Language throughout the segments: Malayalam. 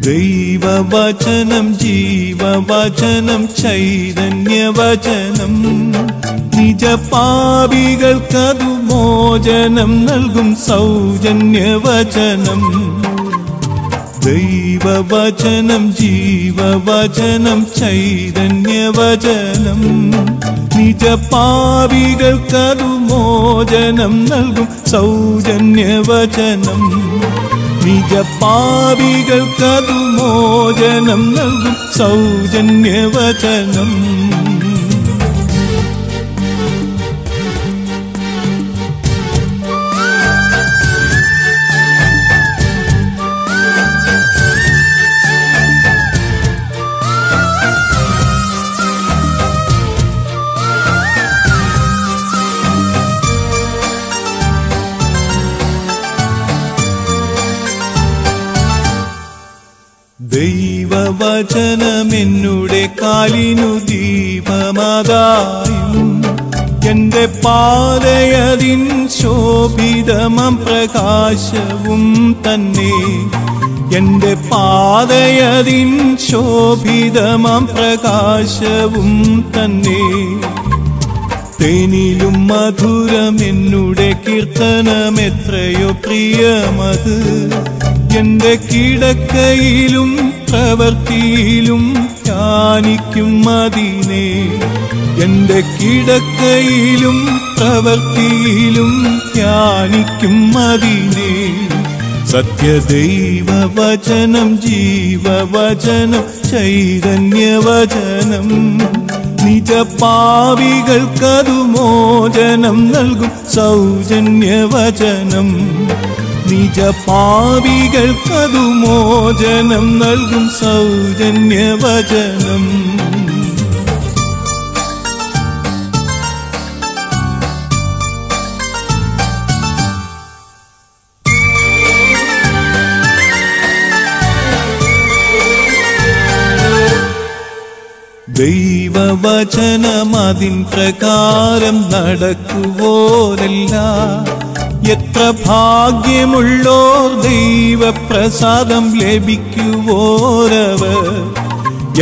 ദൈവവചനം ജീവവചനം ചൈതന്യവചനം. നിജപാപികൾക്കതു മോചനം നൽകും സൗജന്യവചനം. ദൈവവചനം ജീവവചനം ചൈതന്യവചനം. നിജപാപികൾക്കതു മോചനം നൽകും സൗജന്യവചനം. നിജപാപികൾക്കതു മോചനം നൽകും സൗജന്യവചനം. ദൈവവചനമെന്നുടെ കാലിനു ദീപമതായും എന്റെ പാതയതിൻ ശോഭിതമം പ്രകാശവും തന്നെ. എന്റെ പാതയതിൻ ശോഭിതമം പ്രകാശവും തന്നെ. തേനിലും മധുരം എന്നുടെ കീർത്തനം എത്രയോ പ്രിയമത്. എന്റെ കിടക്കയിലും പ്രവൃത്തിയിലും ധ്യാനിക്കും അതിനെ എന്റെ കിടക്കയിലും പ്രവൃത്തിയിലും ധ്യാനിക്കും അതിനെ സത്യദൈവവചനം ജീവവചനം ചൈതന്യവചനം. നിജപാവികൾക്കതു മോചനം നൽകും സൗജന്യവചനം. നിജപാവികൾക്കതു മോചനം നൽകും സൗജന്യവചനം. ദൈവവചനമതിൻ പ്രകാരം നടക്കുവോരല്ല. എത്ര ഭാഗ്യമുള്ളോർ ദൈവപ്രസാദം ലഭിക്കുവോരവർ.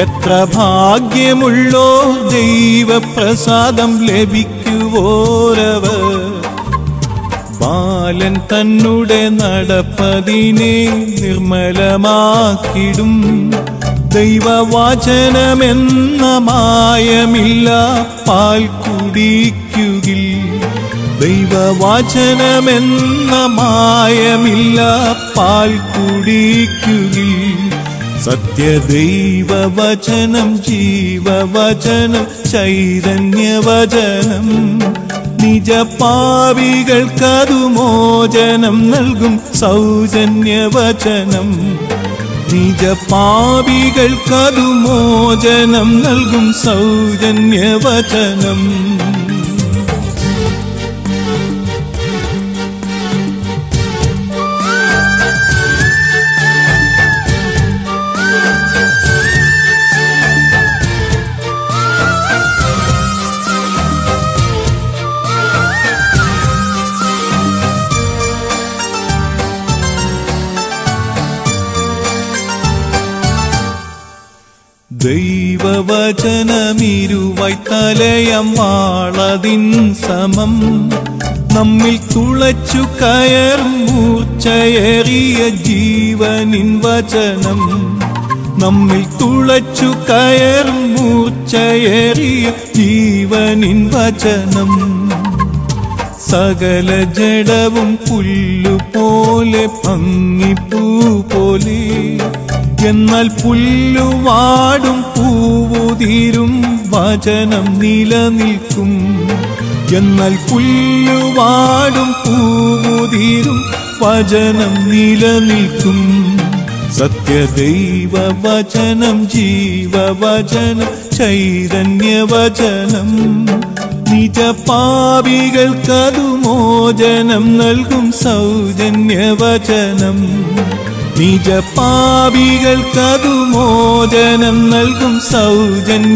എത്ര ഭാഗ്യമുള്ളോർ ദൈവപ്രസാദം ലഭിക്കുവോരവർ. ബാലൻ തന്നുടെ നടപ്പതിനെ നിർമ്മലമാക്കിടും. ദൈവവചനമെന്ന മായമില്ല പാൽ കുടിക്കുകിൽ. ദൈവവചനമെന്ന മായമില്ല പാൽ കുടിക്കുകിൽ. സത്യദൈവവചനം ജീവവചനം ചൈതന്യവചനം. നിജപാവികൾക്കതു മോചനം നൽകും സൗജന്യവചനം. നിജപാപികൾക്കതു മോചനം നൽകും സൗജന്യവചനം. ദൈവവചനമിരുവൈ തലയം വാളതിൻ സമം. നമ്മിൽ തുളച്ചു കയറും മൂർച്ചയേറിയ ജീവനിൻ വചനം. നമ്മിൽ തുളച്ചു കയറും മൂർച്ചയേറിയ ജീവനിൻ വചനം. സകല ജഡവും പുല്ലുപോലെ ഭംഗിപ്പൂ പോലെ എന്നാൽ പുല്ലുവാടും പൂവുതീരും വചനം നിലനിൽക്കും. എന്നാൽ പുല്ലുവാടും പൂവുതീരും വചനം നിലനിൽക്കും. സത്യദൈവവചനം ജീവവചനം ചൈതന്യവചനം. നിജപാപികൾക്കതു മോചനം നൽകും സൗജന്യവചനം. നിജപാപികൾക്കതു മോചനം നൽകും സൗജന്യവചനം.